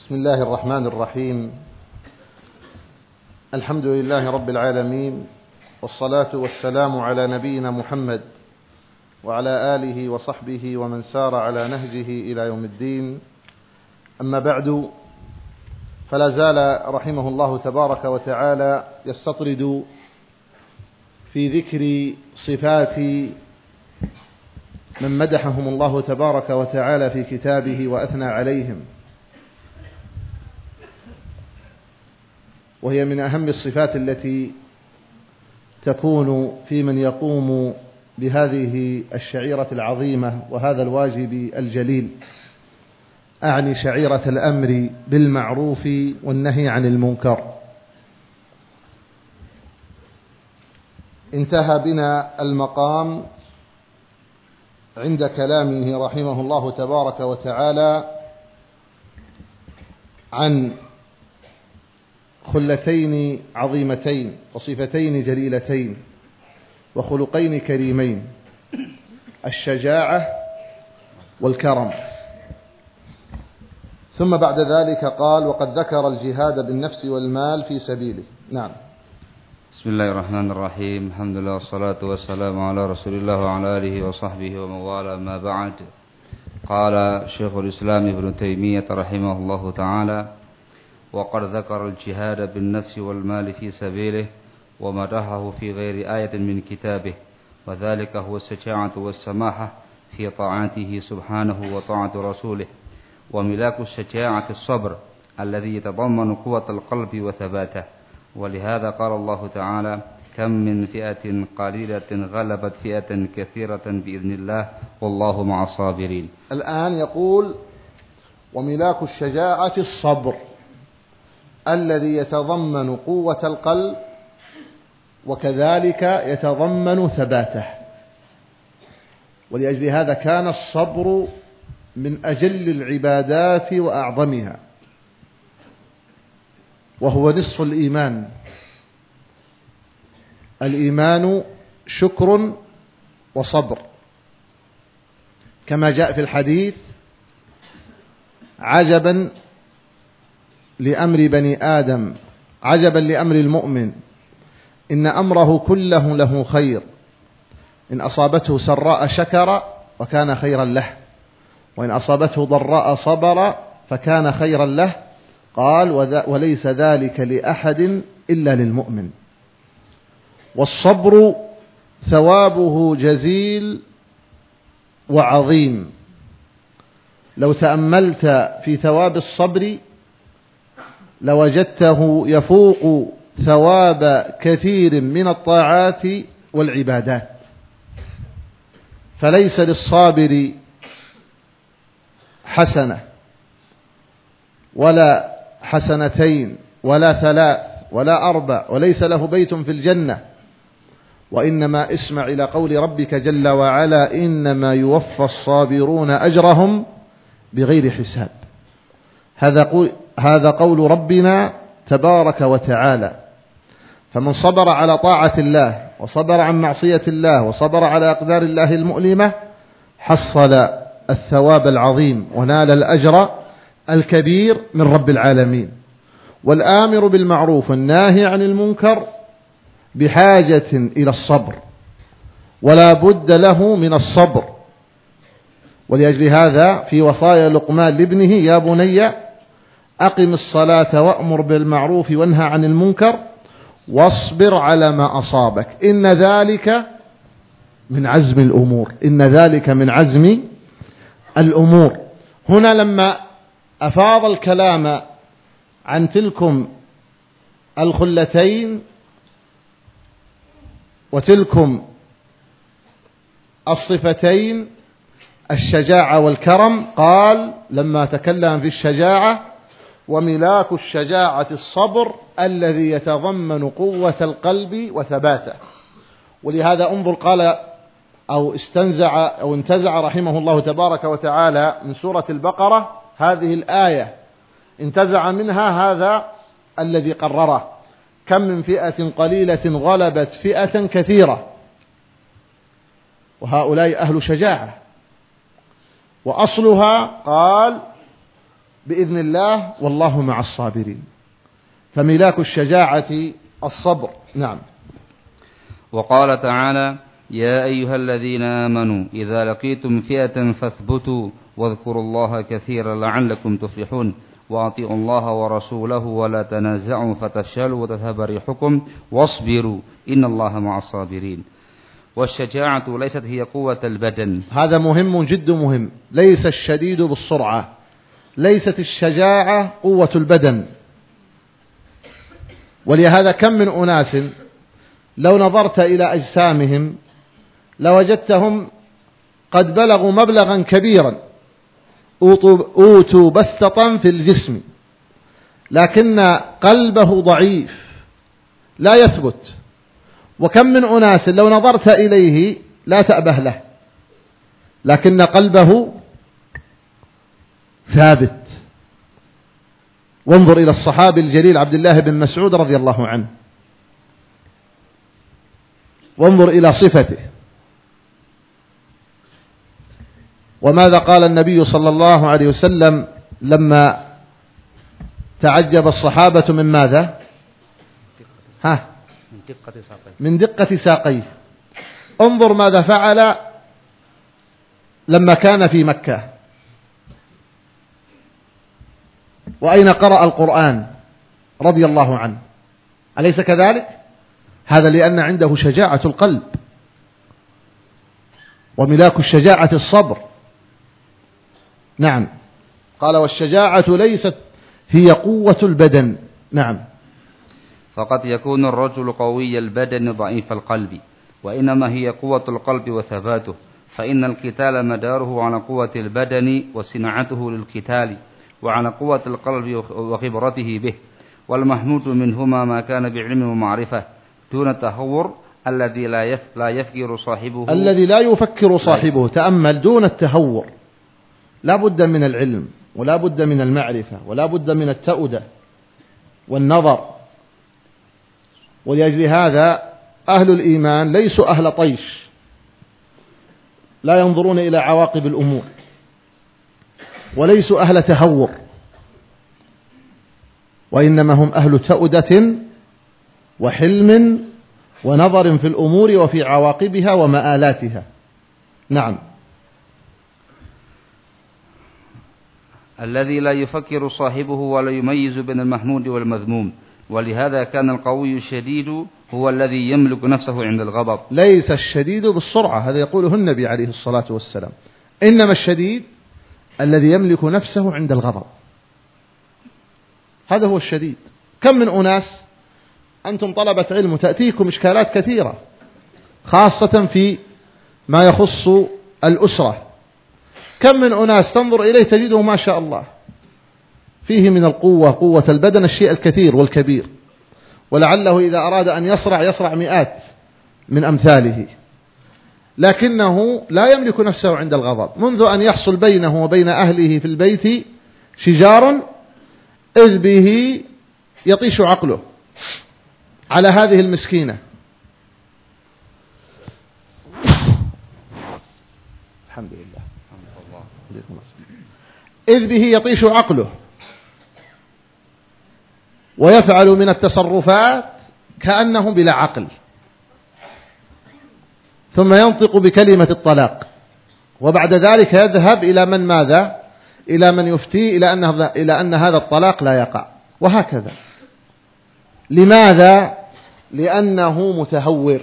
بسم الله الرحمن الرحيم. الحمد لله رب العالمين والصلاة والسلام على نبينا محمد وعلى آله وصحبه ومن سار على نهجه إلى يوم الدين. أما بعد فلا زال رحمه الله تبارك وتعالى يستطرد في ذكر صفات من مدحهم الله تبارك وتعالى في كتابه وأثنى عليهم. وهي من أهم الصفات التي تكون في من يقوم بهذه الشعيرة العظيمة وهذا الواجب الجليل. أعني شعيرة الأمر بالمعروف والنهي عن المنكر. انتهى بنا المقام عند كلامه رحمه الله تبارك وتعالى عن خلتين عظيمتين وصفتين جليلتين وخلقين كريمين الشجاعة والكرم. ثم بعد ذلك قال وقد ذكر الجهاد بالنفس والمال في سبيله. نعم. بسم الله الرحمن الرحيم. الحمد لله والصلاة والسلام على رسول الله وعلى آله وصحبه ومن والاه ما بعد. قال شيخ الإسلام ابن تيمية رحمه الله تعالى وقد ذكر الجهاد بالنفس والمال في سبيله ومدحه في غير آية من كتابه وذلك هو السجاعة والسماحة في طاعته سبحانه وطاعة رسوله. وملاك الشجاعة الصبر الذي يتضمن قوة القلب وثباته. ولهذا قال الله تعالى كم من فئة قليلة غلبت فئة كثيرة بإذن الله والله مع الصابرين. الآن يقول وملاك الشجاعة الصبر. الذي يتضمن قوة القلب وكذلك يتضمن ثباته. ولأجل هذا كان الصبر من أجل العبادات وأعظمها. وهو نصف الإيمان. الإيمان شكر وصبر. كما جاء في الحديث عجبا لأمر بني آدم عجبا لأمر المؤمن. إن أمره كله له خير. إن أصابته سراء شكر وكان خيرا له. وإن أصابته ضراء صبر فكان خيرا له. قال وليس ذلك لأحد إلا للمؤمن. والصبر ثوابه جزيل وعظيم. لو تأملت في ثواب الصبر لوجدته يفوق ثواب كثير من الطاعات والعبادات. فليس للصابر حسنة ولا حسنتين ولا ثلاث ولا أربع وليس له بيت في الجنة. وإنما اسمع إلى قول ربك جل وعلا إنما يوفى الصابرون أجرهم بغير حساب. هذا هذا قول ربنا تبارك وتعالى. فمن صبر على طاعة الله وصبر عن معصية الله وصبر على أقدار الله المؤلمة حصل الثواب العظيم ونال الأجر الكبير من رب العالمين. والآمر بالمعروف والناهي عن المنكر بحاجة إلى الصبر ولا بد له من الصبر. ولأجل هذا في وصايا لقمان لابنه يا بني أقم الصلاة وأمر بالمعروف وانهى عن المنكر واصبر على ما أصابك. إن ذلك من عزم الأمور. إن ذلك من عزم الأمور. هنا لما أفاض الكلام عن تلكم الخلتين وتلكم الصفتين الشجاعة والكرم قال لما تكلم في الشجاعة وملاك الشجاعة الصبر الذي يتضمن قوة القلب وثباته. ولهذا انظر قال أو استنزع أو انتزع رحمه الله تبارك وتعالى من سورة البقرة هذه الآية. انتزع منها هذا الذي قرره. كم من فئة قليلة غلبت فئة كثيرة. وهؤلاء أهل شجاعة. وأصلها قال بإذن الله والله مع الصابرين. فملاك الشجاعة الصبر. نعم. وقال تعالى يا أيها الذين آمنوا إذا لقيتم فئة فاثبتوا واذكروا الله كثيرا لعلكم تفلحون وأطيعوا الله ورسوله ولا تنازعوا فتفشلوا وتذهب ريحكم واصبروا إن الله مع الصابرين. والشجاعة ليست هي قوة البدن. هذا مهم جد مهم. ليس الشديد بالسرعة. ليست الشجاعة قوة البدن. ولهذا كم من أناس لو نظرت إلى أجسامهم لوجدتهم قد بلغوا مبلغا كبيرا. أوتوا بسطة في الجسم لكن قلبه ضعيف لا يثبت. وكم من أناس لو نظرت إليه لا تأبه له لكن قلبه ثابت. وانظر إلى الصحابي الجليل عبد الله بن مسعود رضي الله عنه. وانظر إلى صفته. وماذا قال النبي صلى الله عليه وسلم لما تعجب الصحابة من ماذا؟ ها؟ من دقة ساقيه. من دقة ساقيه. انظر ماذا فعل لما كان في مكة. وأين قرأ القرآن رضي الله عنه؟ أليس كذلك؟ هذا لأن عنده شجاعة القلب وملاك الشجاعة الصبر. نعم. قال والشجاعة ليست هي قوة البدن. نعم. فقد يكون الرجل قوي البدن ضعيف القلب وإنما هي قوة القلب وثباته فإن القتال مداره على قوة البدن وصناعته للقتال. وعلى قوة القلب وخبرته به والمحمود منهما ما كان بعلم ومعرفة دون التهور الذي لا لا يفكر صاحبه. الذي لا يفكر صاحبه تأمل دون التهور. لا بد من العلم ولا بد من المعرفة ولا بد من التأدة والنظر. ولأجل هذا أهل الإيمان ليسوا أهل طيش لا ينظرون إلى عواقب الأمور. وليسوا أهل تهور. وإنما هم أهل تأدة وحلم ونظر في الأمور وفي عواقبها ومآلاتها. نعم. الذي لا يفكر صاحبه ولا يميز بين المحمود والمذموم ولهذا كان القوي الشديد هو الذي يملك نفسه عند الغضب. ليس الشديد بالسرعة هذا يقوله النبي عليه الصلاة والسلام. إنما الشديد الذي يملك نفسه عند الغضب. هذا هو الشديد. كم من أناس أنتم طلبة علم تأتيكم إشكالات كثيرة خاصة في ما يخص الأسرة. كم من أناس تنظر إليه تجده ما شاء الله فيه من القوة قوة البدن الشيء الكثير والكبير. ولعله إذا أراد أن يصرع يصرع مئات من أمثاله. لكنه لا يملك نفسه عند الغضب. منذ أن يحصل بينه وبين أهله في البيت شجار إذ به يطيش عقله على هذه المسكينة. الحمد لله. إذ به يطيش عقله ويفعل من التصرفات كأنه بلا عقل. ثم ينطق بكلمة الطلاق. وبعد ذلك يذهب إلى من ماذا؟ إلى من يفتي إلى أن, إلى أن هذا الطلاق لا يقع. وهكذا. لماذا؟ لأنه متهور.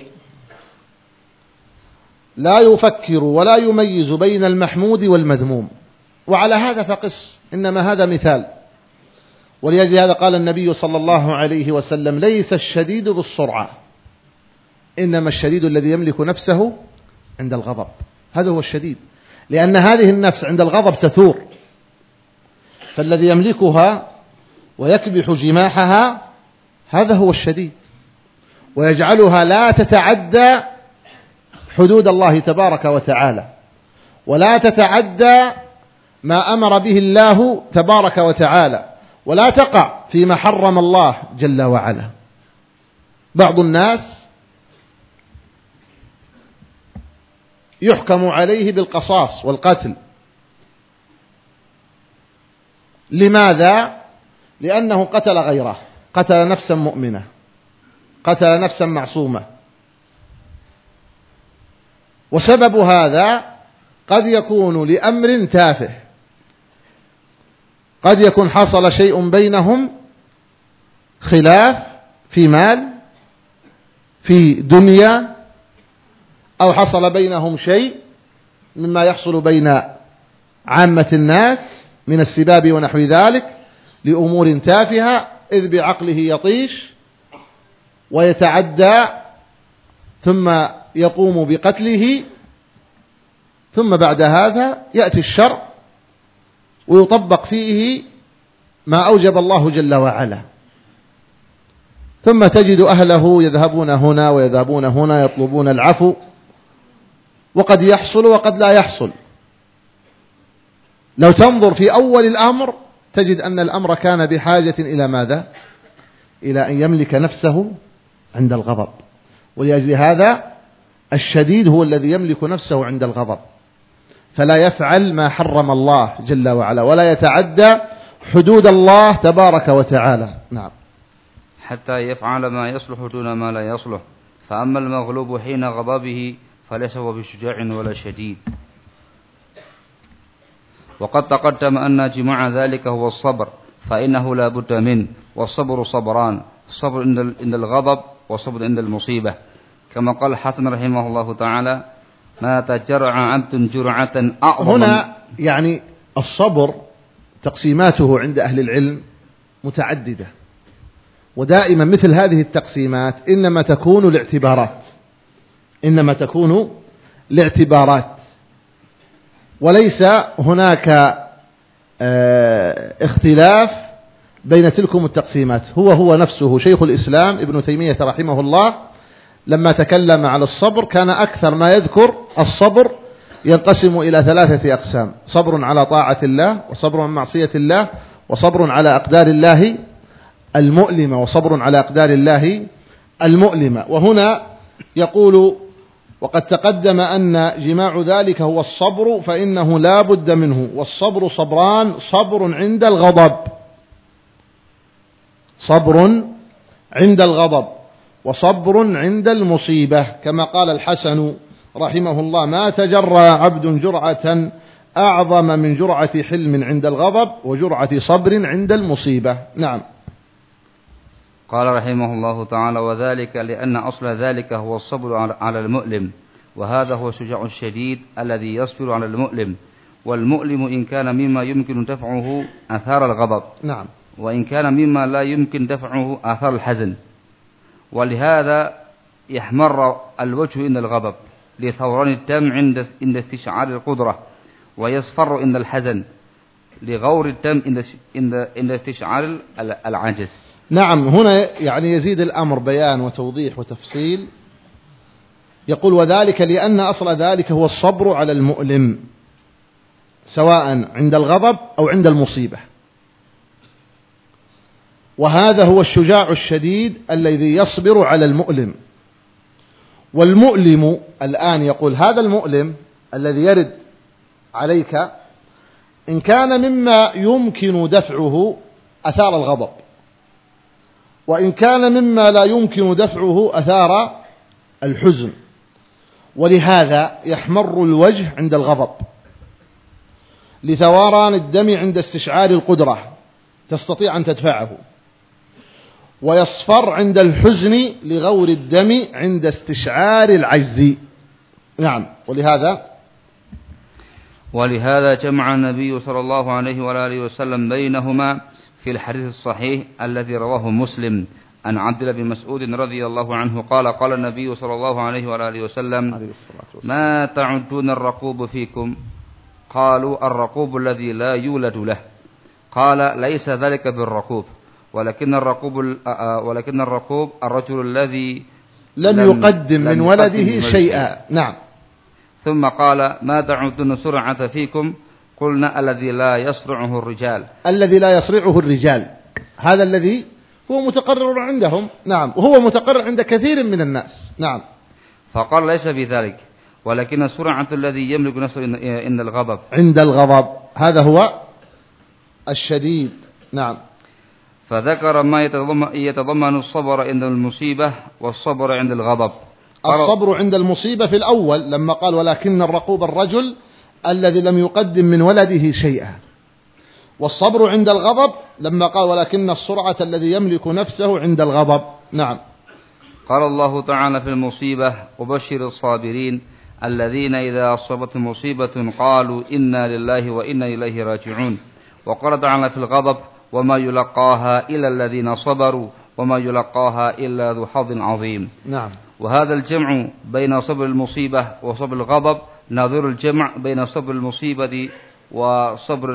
لا يفكر ولا يميز بين المحمود والمذموم. وعلى هذا فقس. إنما هذا مثال. ولأجل هذا قال النبي صلى الله عليه وسلم ليس الشديد بالسرعة. إنما الشديد الذي يملك نفسه عند الغضب. هذا هو الشديد. لأن هذه النفس عند الغضب تثور. فالذي يملكها ويكبح جماحها هذا هو الشديد. ويجعلها لا تتعدى حدود الله تبارك وتعالى. ولا تتعدى ما أمر به الله تبارك وتعالى. ولا تقع فيما حرم الله جل وعلا. بعض الناس يحكم عليه بالقصاص والقتل. لماذا؟ لأنه قتل غيره قتل نفسا مؤمنة قتل نفسا معصومة. وسبب هذا قد يكون لأمر تافه. قد يكون حصل شيء بينهم خلاف في مال في دنيا أو حصل بينهم شيء مما يحصل بين عامة الناس من السباب ونحو ذلك لأمور تافهة إذ بعقله يطيش ويتعدى ثم يقوم بقتله. ثم بعد هذا يأتي الشرع ويطبق فيه ما أوجب الله جل وعلا. ثم تجد أهله يذهبون هنا ويذهبون هنا يطلبون العفو وقد يحصل وقد لا يحصل. لو تنظر في أول الأمر تجد أن الأمر كان بحاجة إلى ماذا؟ إلى أن يملك نفسه عند الغضب. ولأجل هذا الشديد هو الذي يملك نفسه عند الغضب. فلا يفعل ما حرم الله جل وعلا ولا يتعدى حدود الله تبارك وتعالى. نعم. حتى يفعل ما يصلح دون ما لا يصلح. فأما المغلوب حين غضبه فليس هو بشجاع ولا شديد. وقد تقدم أن جماع ذلك هو الصبر فإنه لا بد منه. والصبر صبران الصبر عند الغضب والصبر عند المصيبة. كما قال الحسن رحمه الله تعالى ما تجرع عبد جرعة أعظم هنا يعني الصبر تقسيماته عند أهل العلم متعددة. ودائما مثل هذه التقسيمات إنما تكون لاعتبارات. إنما تكون لاعتبارات. وليس هناك آه، اختلاف بين تلكم التقسيمات. هو هو نفسه شيخ الإسلام ابن تيمية رحمه الله لما تكلم على الصبر كان أكثر ما يذكر الصبر ينقسم إلى ثلاثة أقسام صبر على طاعة الله وصبر عن معصية الله وصبر على أقدار الله المؤلمة وصبر على أقدار الله المؤلمة. وهنا يقول وقد تقدم أن جماع ذلك هو الصبر فإنه لا بد منه. والصبر صبران صبر عند الغضب. صبر عند الغضب وصبر عند المصيبة. كما قال الحسن رحمه الله ما تجرى عبد جرعة أعظم من جرعة حلم عند الغضب وجرعة صبر عند المصيبة. نعم. قال رحمه الله تعالى وذلك لأن أصل ذلك هو الصبر على المؤلم وهذا هو الشجاع الشديد الذي يصبر على المؤلم. والمؤلم إن كان مما يمكن دفعه أثار الغضب نعم. وإن كان مما لا يمكن دفعه آثار الحزن. ولهذا يحمر الوجه عند الغضب لثوران الدم عند عند استشعار القدرة ويصفر عند الحزن لغور الدم عند عند استشعار العجز نعم هنا يعني يزيد الأمر بيان وتوضيح وتفصيل. يقول وذلك لأن أصل ذلك هو الصبر على المؤلم سواء عند الغضب أو عند المصيبة. وهذا هو الشجاع الشديد الذي يصبر على المؤلم. والمؤلم الآن يقول هذا المؤلم الذي يرد عليك إن كان مما يمكن دفعه أثار الغضب. وإن كان مما لا يمكن دفعه أثار الحزن. ولهذا يحمر الوجه عند الغضب. لثوران الدم عند استشعار القدرة. تستطيع أن تدفعه. ويصفر عند الحزن لغور الدم عند استشعار العجز. نعم. ولهذا ولهذا جمع النبي صلى الله عليه وآله وسلم بينهما في الحديث الصحيح الذي رواه مسلم عن عبد الله بن مسعود رضي الله عنه قال قال النبي صلى الله عليه وآله وسلم ما تعدون الرقوب فيكم؟ قالوا الرقوب الذي لا يولد له. قال ليس ذلك بالرقوب ولكن الرقوب ولكن الرقوب الرجل الذي لم, لم يقدم من ولده شيئا. نعم. ثم قال ما تعدون سرعة فيكم؟ قلنا الذي لا يصرعه الرجال. الذي لا يصرعه الرجال. هذا الذي هو متقرر عندهم. نعم. وهو متقرر عند كثير من الناس. نعم. فقال ليس بذلك. ولكن السرعة الذي يملك نفسه عند الغضب. عند الغضب. هذا هو الشديد. نعم. فذكر ما يتضمن, يتضمن الصبر عند المصيبة والصبر عند الغضب. الصبر عند المصيبة في الأول لما قال ولكن الرقوب الرجل الذي لم يقدم من ولده شيئا. والصبر عند الغضب لما قال ولكن السرعة الذي يملك نفسه عند الغضب. نعم. قال الله تعالى في المصيبة وبشر الصابرين الذين إذا أصابتهم مصيبة قالوا إنا لله وإنا إليه راجعون. وقال تعالى في الغضب وما يلقاها إلا الذين صبروا وما يلقاها إلا ذو حظ عظيم. نعم. وهذا الجمع بين صبر المصيبة وصبر الغضب نظير الجمع بين صبر المصيبة وصبر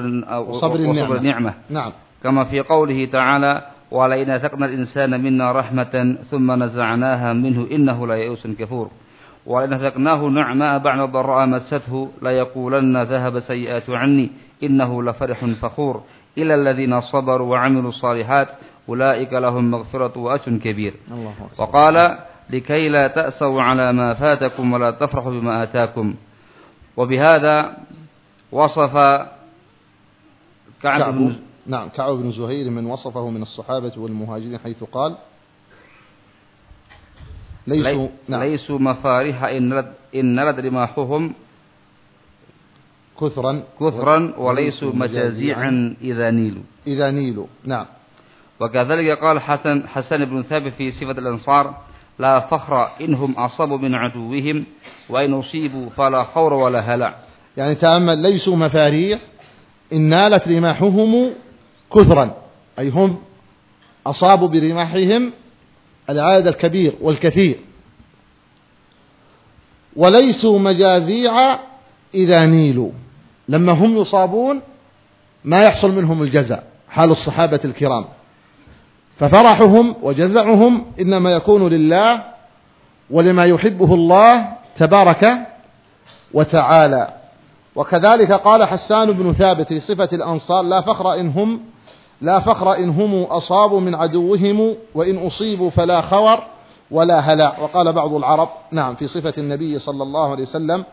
وصبر النعمة. وصبر النعمة. نعم. كما في قوله تعالى ولئن أذقنا الإنسان منا رحمة ثم نزعناها منه إنه ليئوس كفور. ولئن أذقناه نعماء بعد ضراء مسته ليقولن ذهب سيئات عني إنه لفرح فخور. إلى الذين صبروا وعملوا الصالحات أولئك لهم مغفرة وأجر كبير. الله وقال لكي لا تأسوا على ما فاتكم ولا تفرحوا بما آتاكم. وبهذا وصف كعب, كعب بن نعم كعب بن زهير من وصفه من الصحابة والمهاجرين حيث قال ليسوا, نعم. ليسوا مفارح إن إن رد رماحهم كثرا كثرا وليسوا مجازيعا إذا نيلوا. إذا نيلوا نعم. وكذلك قال حسن حسن بن ثابت في صفة الأنصار لا فخر إنهم أصابوا من عدوهم وإن أصيبوا فلا خور ولا هلع. يعني تأمل ليسوا مفاريح إن نالت رماحهم كثرا. أي هم أصابوا برماحهم العدد الكبير والكثير. وليسوا مجازيع إذا نيلوا. لما هم يصابون ما يحصل منهم الجزاء حال الصحابة الكرام. ففرحهم وجزعهم إنما يكون لله ولما يحبه الله تبارك وتعالى. وكذلك قال حسان بن ثابت في صفة الأنصار لا فخر إن هم لا فخر إن هم أصابوا من عدوهم وإن أصيبوا فلا خور ولا هلع وقال بعض العرب نعم في صفة النبي صلى الله عليه وسلم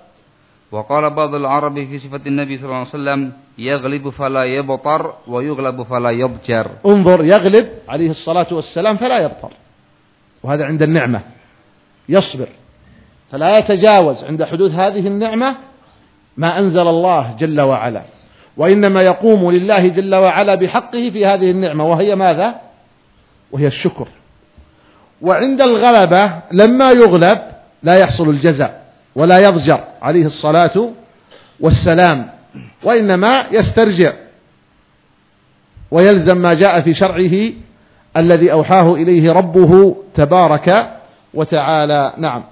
وقال بعض العرب في صفة النبي صلى الله عليه وسلم يغلب فلا يبطر ويغلب فلا يضجر انظر يغلب عليه الصلاة والسلام فلا يبطر. وهذا عند النعمة. يصبر. فلا يتجاوز عند حدوث هذه النعمة ما أنزل الله جل وعلا. وإنما يقوم لله جل وعلا بحقه في هذه النعمة وهي ماذا؟ وهي الشكر. وعند الغلبة لما يغلب لا يحصل الجزاء. ولا يضجر عليه الصلاة والسلام وإنما يسترجع ويلزم ما جاء في شرعه الذي أوحاه إليه ربه تبارك وتعالى. نعم.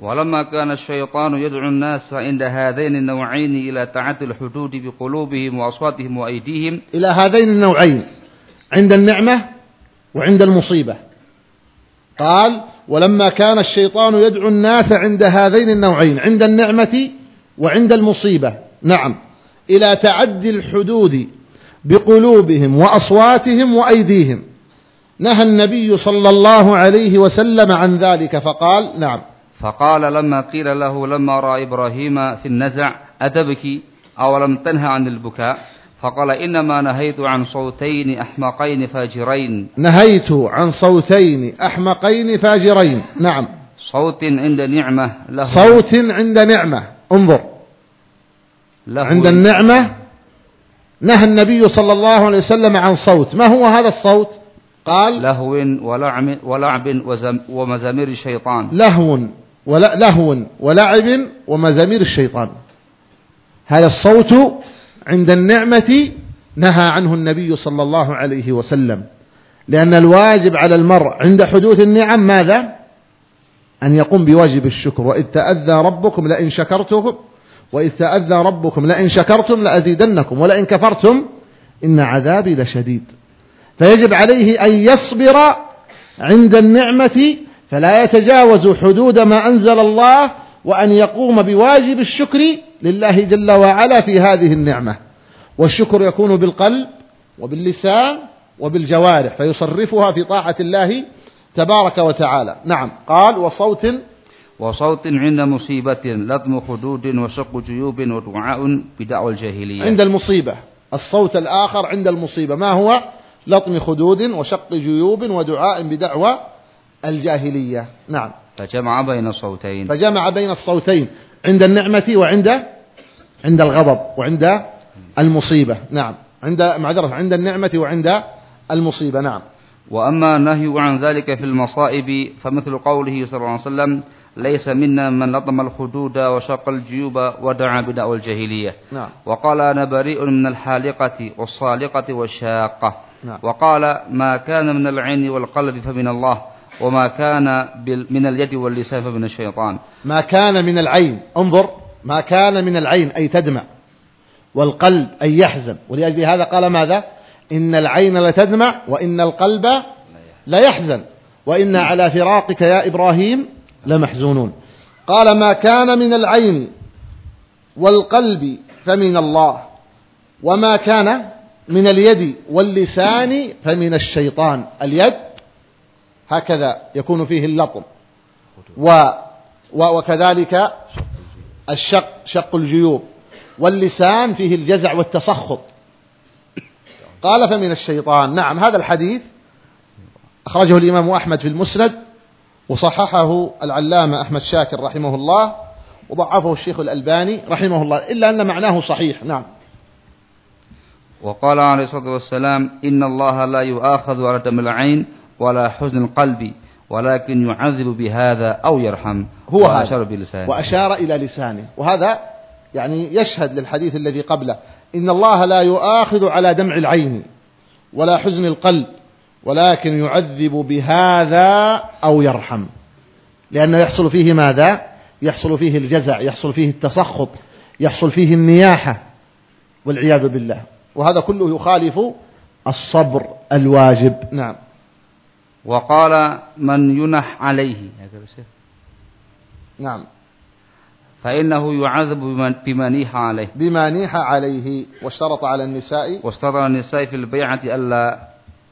ولما كان الشيطان يدعو الناس عند هذين النوعين إلى تعدي الحدود بقلوبهم وأصواتهم وأيديهم. إلى هذين النوعين عند النعمة وعند المصيبة. قال ولما كان الشيطان يدعو الناس عند هذين النوعين عند النعمة وعند المصيبة. نعم. إلى تعدي الحدود بقلوبهم وأصواتهم وأيديهم. نهى النبي صلى الله عليه وسلم عن ذلك فقال نعم. فقال لما قيل له لما رأى إبراهيم في النزع أتبكي أو لم تنهى عن البكاء؟ فقال إنما نهيت عن صوتين أحمقين فاجرين. نهيت عن صوتين أحمقين فاجرين. نعم. صوت عند نعمة له. صوت عند نعمة. انظر. له. عند النعمة نهى النبي صلى الله عليه وسلم عن صوت. ما هو هذا الصوت؟ قال لهو ولعب, ولعب ومزامير الشيطان. لهو ولا لهو ولعب ومزامير الشيطان. هذا الصوت عند النعمة نهى عنه النبي صلى الله عليه وسلم. لأن الواجب على المرء عند حدوث النعم ماذا؟ أن يقوم بواجب الشكر. وإذ تأذى ربكم لئن شكرتم وإذ تأذى ربكم لئن شكرتم لأزيدنكم ولئن كفرتم إن عذابي لشديد. فيجب عليه أن يصبر عند النعمة فلا يتجاوز حدود ما أنزل الله وأن يقوم بواجب الشكر لله جل وعلا في هذه النعمة. والشكر يكون بالقلب وباللسان وبالجوارح فيصرفها في طاعة الله تبارك وتعالى. نعم. قال وصوت وصوت عند مصيبة لطم خدود وشق جيوب ودعاء بدعوى الجاهلية. عند المصيبة. الصوت الآخر عند المصيبة. ما هو؟ لطم خدود وشق جيوب ودعاء بدعوى الجاهلية. نعم. فجمع بين الصوتين. فجمع بين الصوتين عند النعمة وعند عند الغضب وعند المصيبة. نعم. عند معذرة عند النعمة وعند المصيبة. نعم. وأما النهي عن ذلك في المصائب فمثل قوله صلى الله عليه وسلم ليس منا من لطم الخدود وشق الجيوب ودعا بدعوى الجاهلية. نعم. وقال أنا بريء من الحالقة والصالقة والشاقة. نعم. وقال ما كان من العين والقلب فمن الله. وما كان من اليد واللسان فمن الشيطان. ما كان من العين انظر ما كان من العين أي تدمع. والقلب أي يحزن. ولأجل هذا قال ماذا؟ إن العين لتدمع وإن القلب لا يحزن. وإن على فراقك يا إبراهيم لمحزونون. قال ما كان من العين والقلب فمن الله. وما كان من اليد واللسان فمن الشيطان. اليد هكذا يكون فيه اللطم. و وكذلك الشق شق الجيوب. واللسان فيه الجزع والتسخط. قال فمن الشيطان. نعم هذا الحديث أخرجه الإمام أحمد في المسند وصححه العلامة أحمد شاكر رحمه الله وضعفه الشيخ الألباني رحمه الله إلا أن معناه صحيح. نعم. وقال عليه الصلاة والسلام إن الله لا يؤاخذ على دم العين. ولا حزن القلب ولكن يعذب بهذا أو يرحم. هو وأشار بلسانه. وأشار إلى لسانه. وهذا يعني يشهد للحديث الذي قبله. إن الله لا يؤاخذ على دمع العين ولا حزن القلب ولكن يعذب بهذا أو يرحم. لأنه يحصل فيه ماذا؟ يحصل فيه الجزع يحصل فيه التسخط يحصل فيه النياحة والعياذ بالله. وهذا كله يخالف الصبر الواجب. نعم. وقال من ينح عليه. نعم. فإنه يعذب بما نيح عليه. بما نيح عليه واشترط على النساء. واشترط على النساء في البيعة ألا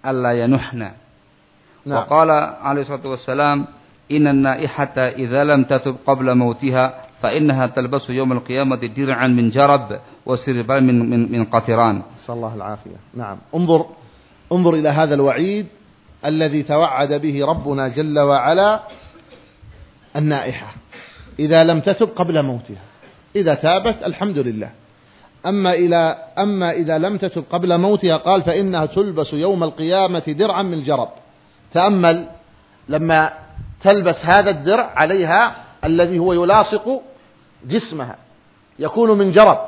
ألا ينحن. نعم. وقال عليه الصلاة والسلام إن النائحة إذا لم تتب قبل موتها فإنها تلبس يوم القيامة درعا من جرب وسربال من, من, من قطران. صلى الله العافية. نعم. انظر انظر إلى هذا الوعيد. الذي توعد به ربنا جل وعلا النائحة. إذا لم تتب قبل موتها. إذا تابت الحمد لله. أما, إلى أما إذا لم تتب قبل موتها قال فإنها تلبس يوم القيامة درعا من جرب تأمل لما تلبس هذا الدرع عليها الذي هو يلاصق جسمها. يكون من جرب.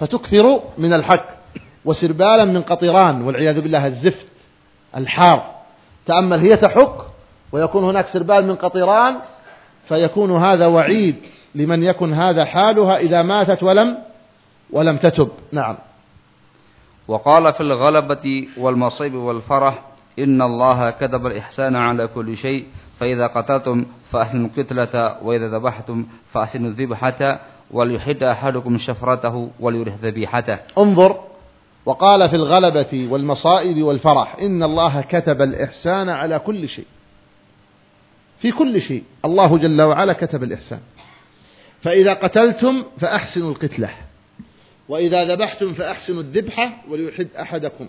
فتكثر من الحك. وسربالا من قطران. والعياذ بالله الزفت الحار. تأمل هي تحك ويكون هناك سربال من قطران فيكون هذا وعيد لمن يكن هذا حالها إذا ماتت ولم ولم تتب. نعم. وقال في الغلبة والمصيب والفرح إن الله كتب الإحسان على كل شيء فإذا قتلتم فأحسنوا القتلة وإذا ذبحتم فأحسنوا الذبحة وليحد أحدكم شفرته وليرح ذبيحته. انظر وقال في الغلبة والمصائب والفرح إن الله كتب الإحسان على كل شيء. في كل شيء الله جل وعلا كتب الإحسان. فإذا قتلتم فأحسنوا القتلة. وإذا ذبحتم فأحسنوا الذبحة وليحد أحدكم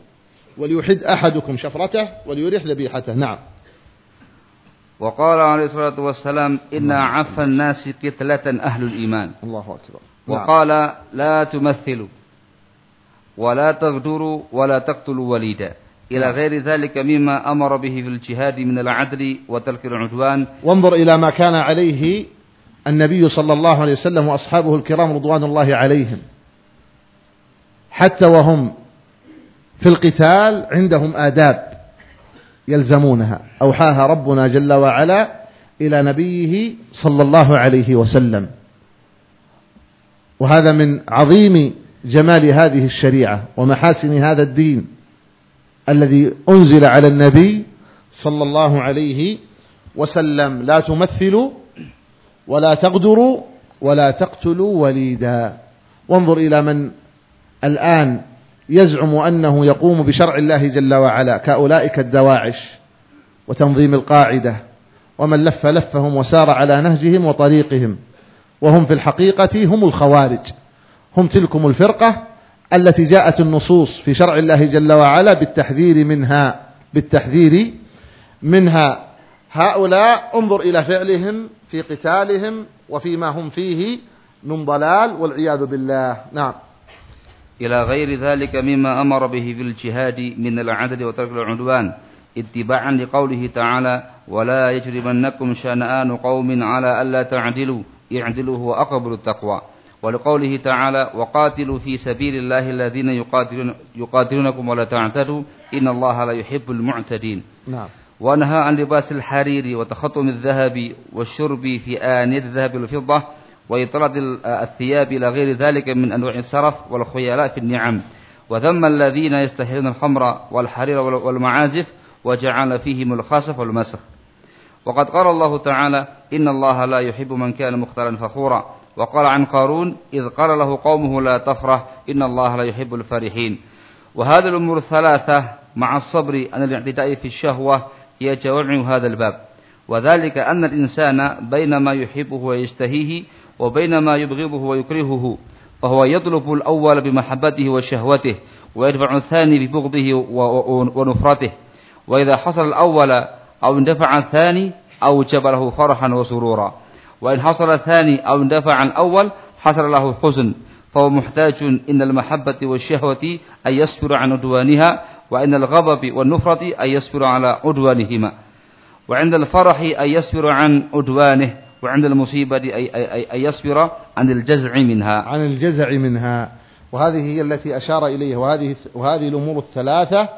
وليحد أحدكم شفرته وليريح ذبيحته. نعم. وقال عليه الصلاة والسلام إن عف الناس قتلة أهل الإيمان. الله أكبر. نعم. وقال لا تمثلوا. ولا تغدروا ولا تقتلوا وليدا. إلى. غير ذلك مما أمر به في الجهاد من العدل وترك العدوان. وانظر إلى ما كان عليه النبي صلى الله عليه وسلم وأصحابه الكرام رضوان الله عليهم. حتى وهم في القتال عندهم آداب يلزمونها. أوحاها ربنا جل وعلا إلى نبيه صلى الله عليه وسلم. وهذا من عظيم جمال هذه الشريعة ومحاسن هذا الدين الذي أنزل على النبي صلى الله عليه وسلم. لا تمثلوا ولا تغدروا ولا تقتلوا وليدا. وانظر إلى من الآن يزعم أنه يقوم بشرع الله جل وعلا كأولئك الدواعش وتنظيم القاعدة ومن لف لفهم وسار على نهجهم وطريقهم وهم في الحقيقة هم الخوارج. هم تلكم الفرقة التي جاءت النصوص في شرع الله جل وعلا بالتحذير منها بالتحذير منها. هؤلاء انظر إلى فعلهم في قتالهم وفيما هم فيه من ضلال والعياذ بالله. نعم. إلى غير ذلك مما أمر به في الجهاد من العدد وترك العدوان اتباعا لقوله تعالى ولا يجرمنكم شنآن قوم على ألا تعدلوا اعدلوا هو أقرب للتقوى. ولقوله تعالى وقاتلوا في سبيل الله الذين يقاتلون يقاتلونكم ولا تعتدوا إن الله لا يحب المعتدين. نعم. ونهى عن لباس الحرير وتخطم الذهب والشرب في آنية الذهب والفضة وإطراد الثياب إلى غير ذلك من أنواع السرف والخيلاء في النعم. وذم الذين يستحلون الخمر والحرير والمعازف وجعل فيهم الخسف والمسخ. وقد قال الله تعالى إن الله لا يحب من كان مختالا فخورا. وقال عن قارون إذ قال له قومه لا تفرح إن الله لا يحب الفرحين. وهذه الأمور الثلاثة مع الصبر عن الاعتداء في الشهوة هي جوامع هذا الباب. وذلك أن الإنسان بين ما يحبه ويشتهيه وبين ما يبغضه ويكرهه فهو يطلب الأول بمحبته وشهوته ويدفع الثاني ببغضه ونفرته. وإذا حصل الأول أو اندفع الثاني أوجب له فرحا وسرورا. وإن حصل الثاني أو اندفع الأول حصل له حزن. فهو محتاج إن المحبة والشهوة أن يصبر عن عدوانها وإن الغضب والنفرة أن يصبر على عدوانهما. وعند الفرح أن يصبر عن عدوانه وعند المصيبة أن يصبر عن الجزع منها. عن الجزع منها. وهذه هي التي أشار إليها. وهذه, وهذه الأمور الثلاثة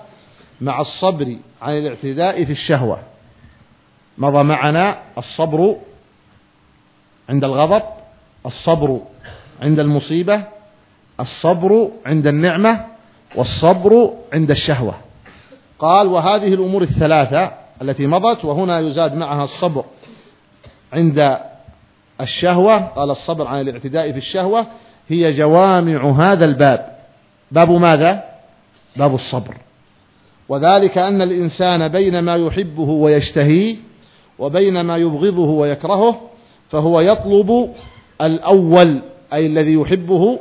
مع الصبر عن الاعتداء في الشهوة. مضى معنا الصبر عند الغضب الصبر عند المصيبة الصبر عند النعمة والصبر عند الشهوة. قال وهذه الأمور الثلاثة التي مضت وهنا يزاد معها الصبر عند الشهوة. قال الصبر عن الاعتداء في الشهوة هي جوامع هذا الباب. باب ماذا؟ باب الصبر. وذلك أن الإنسان بين ما يحبه ويشتهيه وبين ما يبغضه ويكرهه فهو يطلب الأول أي الذي يحبه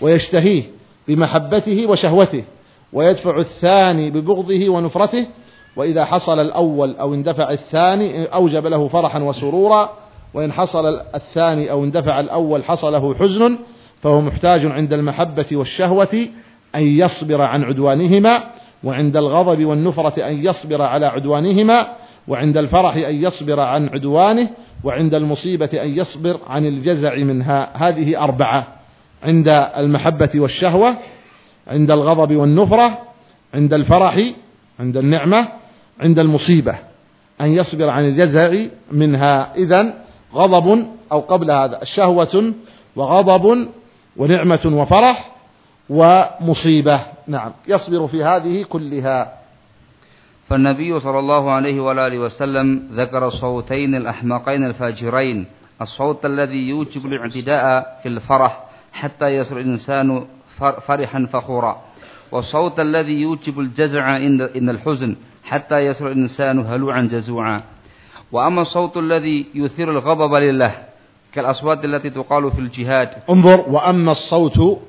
ويشتهيه بمحبته وشهوته ويدفع الثاني ببغضه ونفرته وإذا حصل الأول أو اندفع الثاني أوجب له فرحا وسرورا وإن حصل الثاني أو اندفع الأول حصل له حزن فهو محتاج عند المحبة والشهوة أن يصبر عن عدوانهما وعند الغضب والنفرة أن يصبر على عدوانهما وعند الفرح أن يصبر عن عدوانه وعند المصيبة أن يصبر عن الجزع منها. هذه أربعة عند المحبة والشهوة عند الغضب والنفرة عند الفرح عند النعمة عند المصيبة. أن يصبر عن الجزع منها. إذا غضب أو قبل هذا شهوة وغضب ونعمة وفرح ومصيبة. نعم يصبر في هذه كلها. فالنبي صلى الله عليه وآله وسلم ذكر الصوتين الأحمقين الفاجرين الصوت الذي يوجب الاعتداء في الفرح حتى يصير الإنسان فرحا فخورا والصوت الذي يوجب الجزع إن الحزن حتى يصير الإنسان هلوعا جزوعا. وأما الصوت الذي يثير الغضب لله كالأصوات التي تقال في الجهاد. انظر وأما الصوت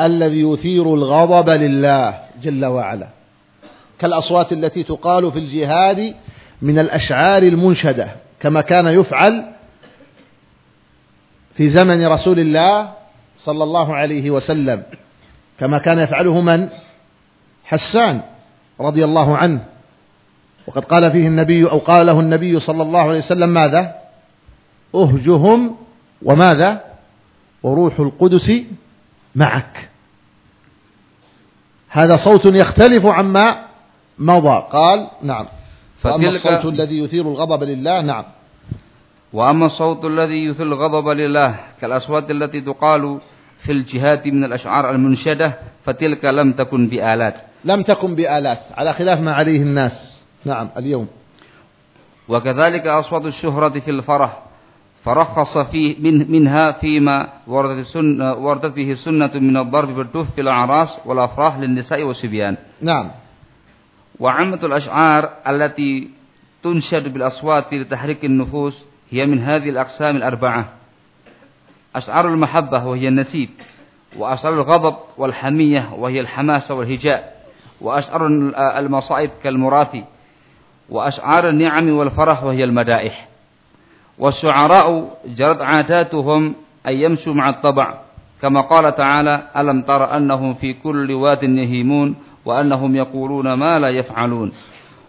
الذي يثير الغضب لله جل وعلا. كالأصوات التي تقال في الجهاد من الأشعار المنشدة كما كان يفعل في زمن رسول الله صلى الله عليه وسلم. كما كان يفعله من؟ حسان رضي الله عنه. وقد قال فيه النبي أو قال له النبي صلى الله عليه وسلم ماذا؟ أهجهم. وماذا؟ وروح القدس معك. هذا صوت يختلف عما مضى. قال نعم. فأما الصوت الذي يثير الغضب لله نعم. وأما الصوت الذي يثير الغضب لله كالأصوات التي تقال في الجهات من الأشعار المنشدة فتلك لم تكن بآلات. لم تكن بآلات. على خلاف ما عليه الناس. نعم اليوم. وكذلك أصوات الشهرة في الفرح. فرخص فيه من منها فيما وردت, السنة وردت فيه السنة من الضرب بالدف في الأعراس والأفراح للنساء والصبيان. نعم. وعامة الأشعار التي تنشد بالأصوات لتحريك النفوس هي من هذه الأقسام الأربعة. أشعار المحبة وهي النسيب وأسرار الغضب والحمية وهي الحماسة والهجاء وأسرار المصائب كالمراثي وأشعار النعم والفرح وهي المدائح. والشعراء جرت عاداتهم أن يمشوا مع الطبع كما قال تعالى ألم تر أنهم في كل واد يهيمون وأنهم يقولون ما لا يفعلون.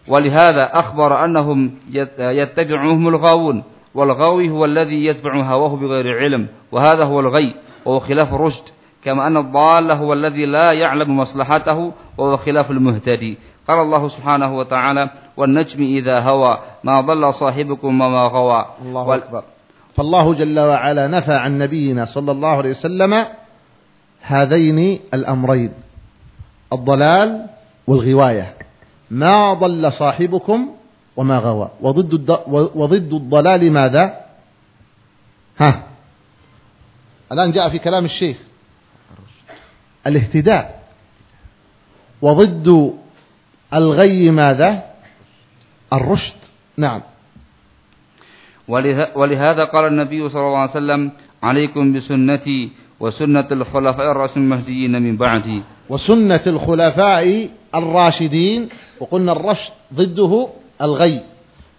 ولهذا أخبر أنهم يتبعهم الغاوون والغاوي هو الذي يتبع هواه بغير علم وهذا هو الغي وهو خلاف الرشد كما أن الضال هو الذي لا يعلم مصلحته وهو خلاف المهتدي. قال الله سبحانه وتعالى والنجم إذا هوى ما ضل صاحبكم وما غوى. الله وال... أكبر. فالله جل وعلا نفى عن نبينا صلى الله عليه وسلم هذين الأمرين. الضلال والغواية. ما ضل صاحبكم وما غوى. وضد. وضد الضلال ماذا؟ ها. الآن جاء في كلام الشيخ. الاهتداء. وضد الغي ماذا؟ الرشد. نعم. ولهذا قال النبي صلى الله عليه وسلم عليكم بسنتي وسنة الخلفاء الراشدين المهديين من بعدي. وسنة الخلفاء الراشدين وقلنا الرشد ضده الغي.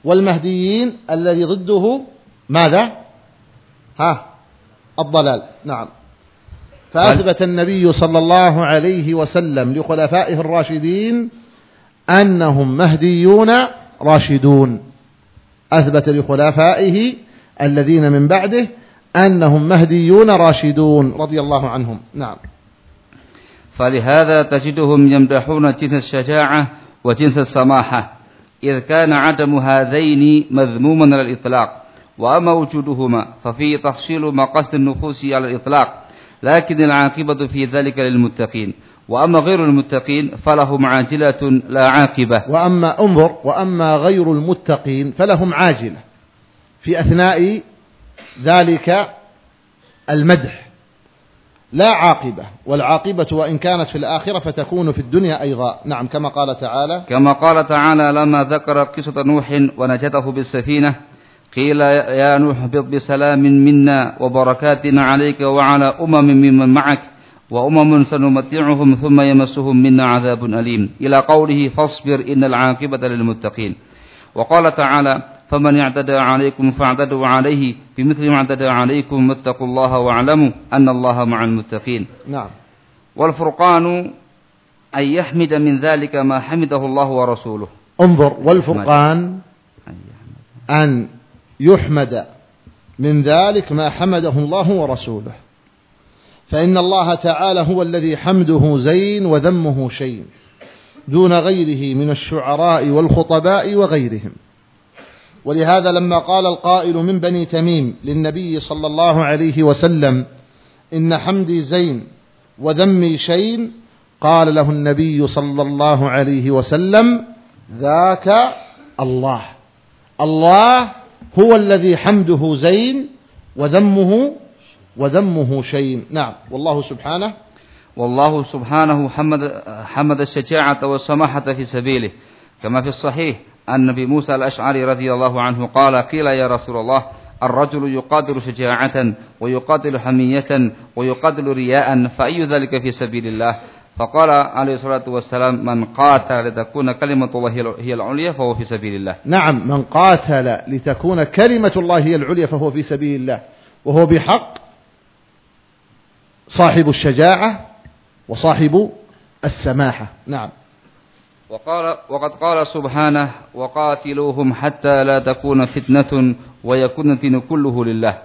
والمهديين الذي ضده ماذا؟ ها الضلال. نعم. فأثبت النبي صلى الله عليه وسلم لخلفائه الراشدين أنهم مهديون راشدون. أثبت لخلفائه الذين من بعده أنهم مهديون راشدون رضي الله عنهم. نعم. فلهذا تجدهم يمدحون جنس الشجاعة وجنس السماحة إذ كان عدم هذين مذموما على الإطلاق. وأما وجودهما ففيه تحصيل مقاصد النفوس على الإطلاق لكن العاقبة في ذلك للمتقين. وأما غير المتقين فلهم عاجلة لا عاقبة. وأما انظر وأما غير المتقين فلهم عاجلة في أثناء ذلك المدح. لا عاقبة. والعاقبة وإن كانت في الآخرة فتكون في الدنيا أيضا. نعم كما قال تعالى. كما قال تعالى لما ذكر قصة نوح ونجته بالسفينة قيل يا نوح اهبط بسلام منا وبركات عليك وعلى أمم ممن معك وأمم سنمتعهم ثم يمسهم منا عذاب أليم. إلى قوله فاصبر إن العاقبة للمتقين. وقال تعالى فمن اعتدى عليكم فاعتدوا عليه بمثل ما اعتدى عليكم واتقوا الله واعلموا أن الله مع المتقين. نعم. والفرقان أن يحمد من ذلك ما حمده الله ورسوله. انظر والفرقان أن يحمد من ذلك ما حمده الله ورسوله. فإن الله تعالى هو الذي حمده زين وذمه شين دون غيره من الشعراء والخطباء وغيرهم. ولهذا لما قال القائل من بني تميم للنبي صلى الله عليه وسلم إن حمدي زين وذمي شين قال له النبي صلى الله عليه وسلم ذاك الله. الله هو الذي حمده زين وذمه وذمه شيء نعم. والله سبحانه. والله سبحانه حمد, حمد الشجاعة والسماحة في سبيله كما في الصحيح. أن نبي موسى الأشعري رضي الله عنه قال قيل يا رسول الله الرجل يقاتل شجاعة ويقاتل حمية ويقاتل رياء فأي ذلك في سبيل الله؟ فقال عليه الصلاة والسلام من قاتل لتكون كلمة الله هي العليا فهو في سبيل الله. نعم من قاتل لتكون كلمة الله هي العليا فهو في سبيل الله. وهو بحق صاحب الشجاعة وصاحب السماحة. نعم. وقال وقد قال سبحانه وقاتلوهم حتى لا تكون فتنة ويكون الدين كله لله.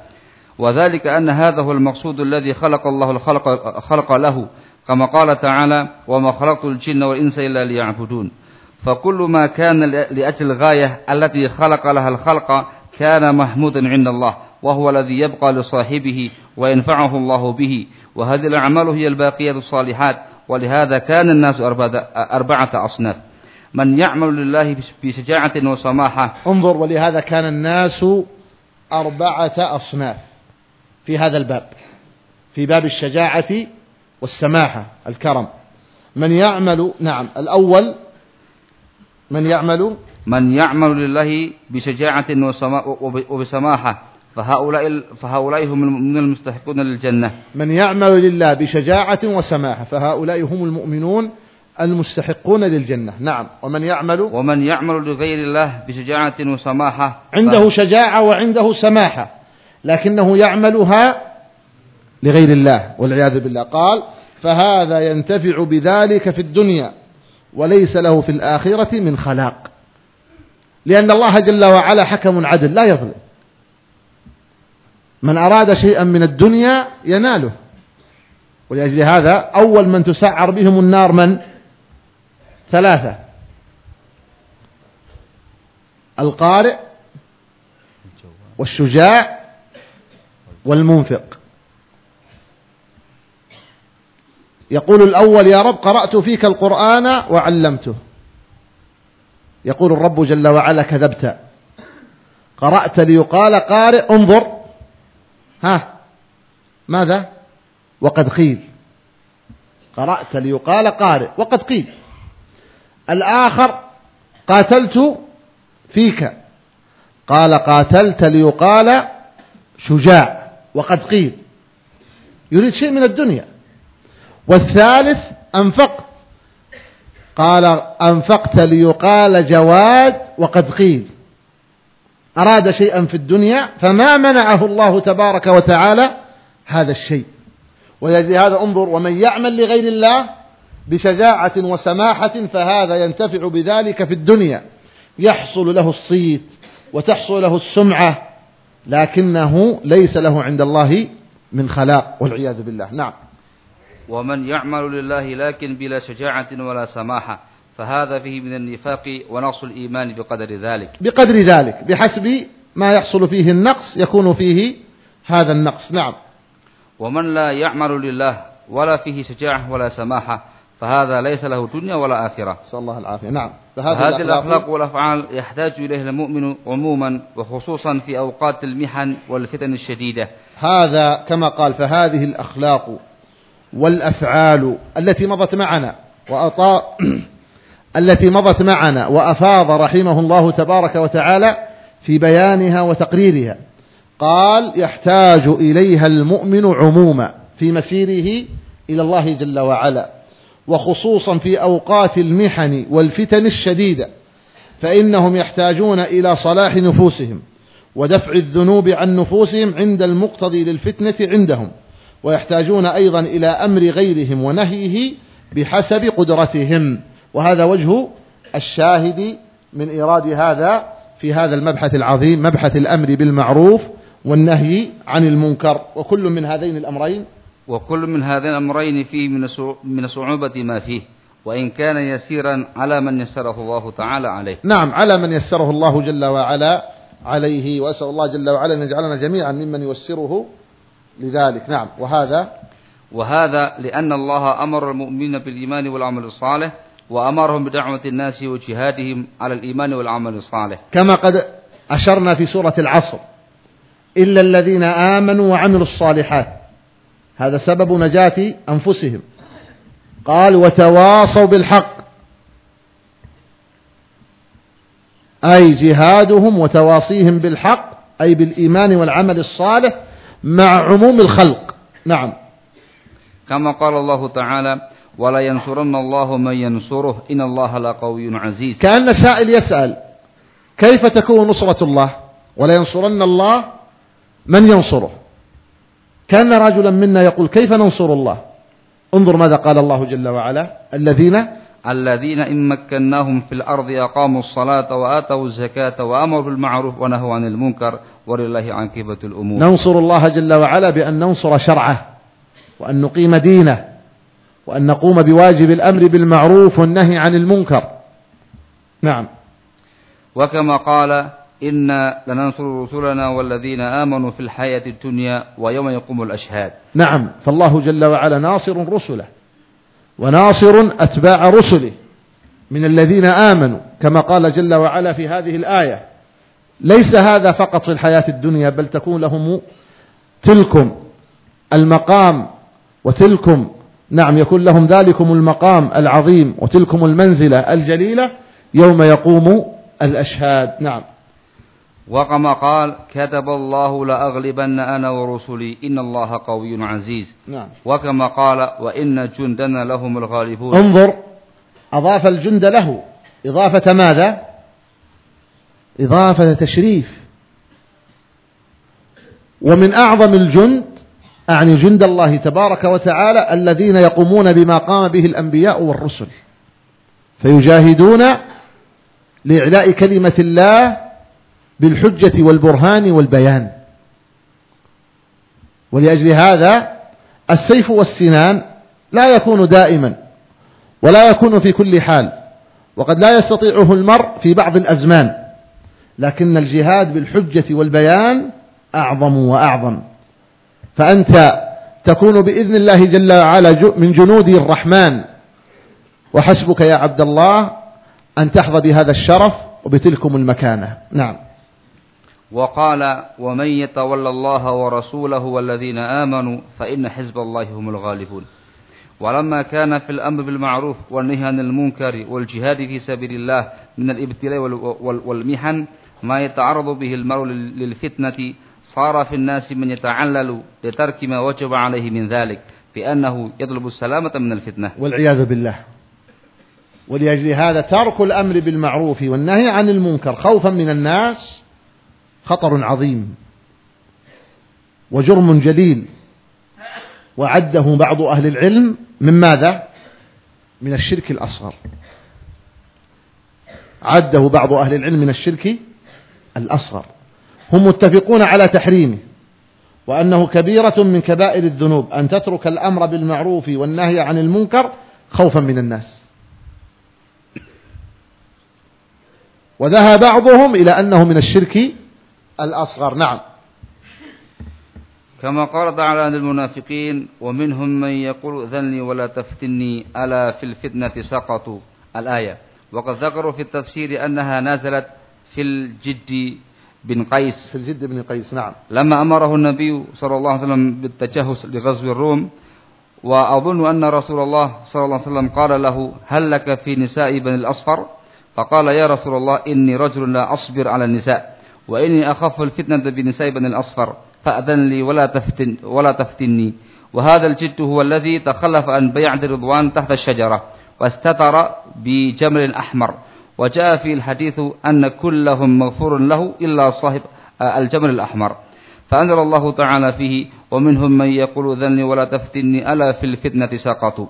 وذلك أن هذا هو المقصود الذي خلق الله الخلق خلق له كما قال تعالى وما خلقت الجن والإنس إلا ليعبدون فكل ما كان لأجل الغاية التي خلق لها الخلق كان محمودا عند الله وهو الذي يبقى لصاحبه وينفعه الله به. وهذه الأعمال هي الباقية الصالحات. ولهذا كان الناس أربعة أصناف. من يعمل لله بشجاعة وسماحة. انظر ولهذا كان الناس أربعة أصناف في هذا الباب. في باب الشجاعة والسماحة الكرم. من يعمل نعم الأول من يعمل؟ من يعمل لله بشجاعة وبسماحة. فهؤلاء فهؤلاء هم من المستحقون للجنة. من يعمل لله بشجاعة وسماحة فهؤلاء هم المؤمنون المستحقون للجنة. نعم. ومن يعمل؟ ومن يعمل لغير الله بشجاعة وسماحة عنده شجاعة وعنده سماحة لكنه يعملها لغير الله والعياذ بالله. قال فهذا ينتفع بذلك في الدنيا وليس له في الآخرة من خلاق. لأن الله جل وعلا حكم عدل لا يظلم. من أراد شيئا من الدنيا يناله. ولأجل هذا أول من تسعر بهم النار من؟ ثلاثة. القارئ والشجاع والمنفق. يقول الأول يا رب قرأت فيك القرآن وعلمته. يقول الرب جل وعلا كذبت. قرأت ليقال قارئ انظر. ها؟ ماذا؟ وقد قيل قرأت ليقال قارئ. وقد قيل. الآخر قاتلت فيك. قال قاتلت ليقال شجاع. وقد قيل. يريد شيء من الدنيا. والثالث أنفقت. قال أنفقت ليقال جواد. وقد قيل. أراد شيئا في الدنيا فما منعه الله تبارك وتعالى هذا الشيء. ولذي هذا انظر ومن يعمل لغير الله بشجاعة وسماحة فهذا ينتفع بذلك في الدنيا. يحصل له الصيت وتحصل له السمعة لكنه ليس له عند الله من خلاق والعياذ بالله. نعم. ومن يعمل لله لكن بلا شجاعة ولا سماحة فهذا فيه من النفاق ونقص الإيمان بقدر ذلك. بقدر ذلك بحسب ما يحصل فيه النقص يكون فيه هذا النقص. نعم. ومن لا يعمل لله ولا فيه شجاعة ولا سماحة فهذا ليس له دنيا ولا آخرة. صلى الله العافية. نعم. فهذه الأخلاق والأفعال يحتاج إليها المؤمن عموما وخصوصا في أوقات المحن والفتن الشديدة. هذا كما قال فهذه الأخلاق والأفعال التي مضت معنا وأطاء التي مضت معنا وأفاض رحمه الله تبارك وتعالى في بيانها وتقريرها. قال يحتاج إليها المؤمن عموما في مسيره إلى الله جل وعلا وخصوصا في أوقات المحن والفتن الشديدة فإنهم يحتاجون إلى صلاح نفوسهم ودفع الذنوب عن نفوسهم عند المقتضي للفتنة عندهم ويحتاجون أيضا إلى أمر غيرهم ونهيه بحسب قدرتهم. وهذا وجه الشاهد من إيراد هذا في هذا المبحث العظيم مبحث الأمر بالمعروف والنهي عن المنكر. وكل من هذين الأمرين؟ وكل من هذين الأمرين فيه من صعوبة ما فيه. وإن كان يسيرا على من يسره الله تعالى عليه. نعم على من يسره الله جل وعلا عليه. وأسأل الله جل وعلا أن يجعلنا جميعا ممن يسره لذلك. نعم وهذا؟ وهذا لأن الله أمر المؤمنين بالإيمان والعمل الصالح. وأمرهم بدعوة الناس وجهادهم على الإيمان والعمل الصالح. كما قد أشرنا في سورة العصر. إلا الذين آمنوا وعملوا الصالحات. هذا سبب نجاة أنفسهم. قال وتواصوا بالحق. أي جهادهم وتواصيهم بالحق أي بالإيمان والعمل الصالح مع عموم الخلق. نعم. كما قال الله تعالى ولا ينصرن الله من ينصره إن الله لقوي عزيز. كأن سائل يسأل كيف تكون نصرة الله؟ ولا ينصرن الله من ينصره. كأن رجلا منا يقول كيف ننصر الله؟ انظر ماذا قال الله جل وعلا. الذين الذين إن مكناهم في الأرض أقاموا الصلاة وآتوا الزكاة وأمروا بالمعروف ونهوا عن المنكر ولله عاقبة الأمور. ننصر الله جل وعلا بأن ننصر شرعه وأن نقيم دينه. وأن نقوم بواجب الأمر بالمعروف والنهي عن المنكر. نعم. وكما قال إنا لننصر رسلنا والذين آمنوا في الحياة الدنيا ويوم يقوم الأشهاد. نعم. فالله جل وعلا ناصر رسله وناصر أتباع رسله من الذين آمنوا. كما قال جل وعلا في هذه الآية ليس هذا فقط في الحياة الدنيا بل تكون لهم تلكم المقام وتلكم نعم يكون لهم ذلكم المقام العظيم وتلكم المنزلة الجليلة يوم يقوم الأشهاد. نعم. وكما قال كتب الله لأغلبن أنا ورسلي. إن الله قوي عزيز. نعم. وكما قال وإن جندنا لهم الغالبون. انظر أضاف الجند له. إضافة ماذا؟ إضافة تشريف. ومن أعظم الجند أعني جند الله تبارك وتعالى الذين يقومون بما قام به الأنبياء والرسل. فيجاهدون لإعلاء كلمة الله بالحجة والبرهان والبيان. ولأجل هذا السيف والسنان لا يكون دائما ولا يكون في كل حال وقد لا يستطيعه المرء في بعض الأزمان. لكن الجهاد بالحجة والبيان أعظم وأعظم. فأنت تكون بإذن الله جل وعلا من جنود الرحمن. وحسبك يا عبد الله أن تحظى بهذا الشرف وبتلكم المكانة. نعم. وقال ومن يتولى الله ورسوله والذين آمنوا فإن حزب الله هم الغالبون. ولما كان في الأمر بالمعروف والنهي عن المنكر والجهاد في سبيل الله من الإبتلاء والمحن ما يتعرض به المرء للفتنة صار في الناس من يتعلل لترك ما وجب عليه من ذلك بأنه يطلب السلامة من الفتنة. والعياذ بالله. ولأجل هذا ترك الأمر بالمعروف والنهي عن المنكر خوفا من الناس خطر عظيم وجرم جليل. وعده بعض أهل العلم من ماذا؟ من الشرك الأصغر. عده بعض أهل العلم من الشرك الأصغر. هم متفقون على تحريمه وأنه كبيرة من كبائر الذنوب أن تترك الأمر بالمعروف والنهي عن المنكر خوفا من الناس. وذهب بعضهم إلى أنه من الشرك الأصغر. نعم. كما قال تعالى عن المنافقين ومنهم من يقول ذلني ولا تفتني ألا في الفتنة سقطوا. الآية. وقد ذكروا في التفسير أنها نزلت في الجد بن قيس. في الجد بن قيس نعم. لما أمره النبي صلى الله عليه وسلم بالتجهز لغزو الروم وأظن أن رسول الله صلى الله عليه وسلم قال له هل لك في نساء بني الأصفر؟ فقال يا رسول الله إني رجل لا أصبر على النساء وإني أخاف الفتنة بنساء بني الأصفر فأذن لي ولا, تفتن ولا تفتني. وهذا الجد هو الذي تخلف عن بيعة رضوان تحت الشجرة واستتر بجمل أحمر. وجاء في الحديث أن كلهم مغفور له إلا صاحب الجمل الأحمر. فأنزل الله تعالى فيه ومنهم من يقول ذني ولا تفتني ألا في الفتنة سقطوا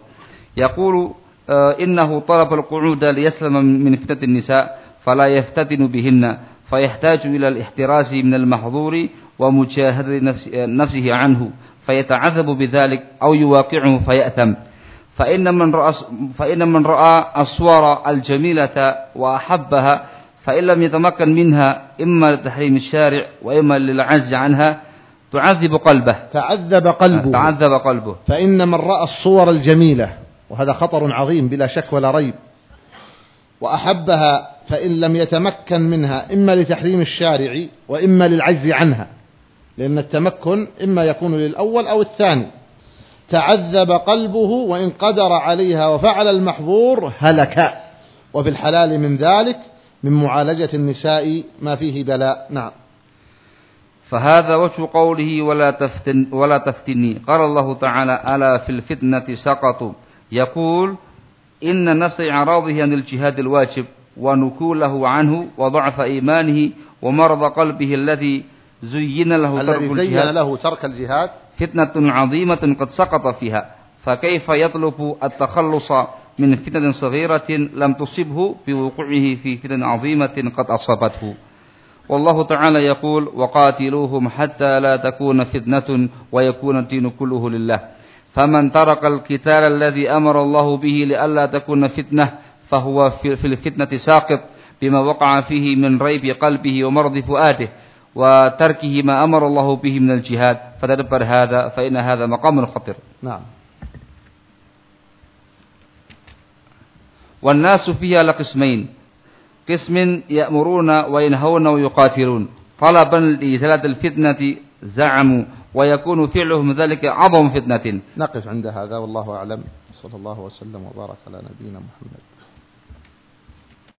يقول آه، إنه طلب القعود ليسلم من فتنة النساء فلا يفتتن بهن فيحتاج إلى الاحتراز من المحظور ومجاهدة نفسه عنه فيتعذب بذلك أو يواقعه فيأثم. فإن من رأى, فإن من رأى الصور الجميلة وأحبها فإن لم يتمكن منها إما لتحريم الشارع وإما للعز عنها تعذب قلبه. تعذب قلبه. تعذب قلبه. فإن من رأى الصور الجميلة وهذا خطر عظيم بلا شك ولا ريب وأحبها فإن لم يتمكن منها إما لتحريم الشارع وإما للعجز عنها لأن التمكن إما يكون للأول أو الثاني. تعذب قلبه وإن قدر عليها وفعل المحظور هلك. وفي الحلال من ذلك من معالجة النساء ما فيه بلاء. نعم. فهذا وجه قوله ولا, تفتن ولا تفتني. قال الله تعالى ألا في الفتنة سقطوا يقول إن نسع إعراضه عن الجهاد الواجب ونكوله عنه وضعف إيمانه ومرض قلبه الذي زين له ترك الذي زين له ترك الجهاد. فتنة عظيمة قد سقط فيها. فكيف يطلب التخلص من فتنة صغيرة لم تصبه بوقوعه في فتنة عظيمة قد أصابته؟ والله تعالى يقول وقاتلوهم حتى لا تكون فتنة ويكون الدين كله لله. فمن ترك القتال الذي أمر الله به لئلا تكون فتنة فهو في الفتنة ساقط بما وقع فيه من ريب قلبه ومرض فؤاده. وتركه ما أمر الله به من الجهاد فتدبر هذا فإن هذا مقام خطر نعم. والناس فيها لقسمين. قسم يأمرون وينهون ويقاتلون. طلبا لإزالة الفتنة زعموا ويكون فعلهم ذلك أعظم فتنة. نقف عند هذا والله أعلم. صلى الله وسلم وبارك على نبينا محمد.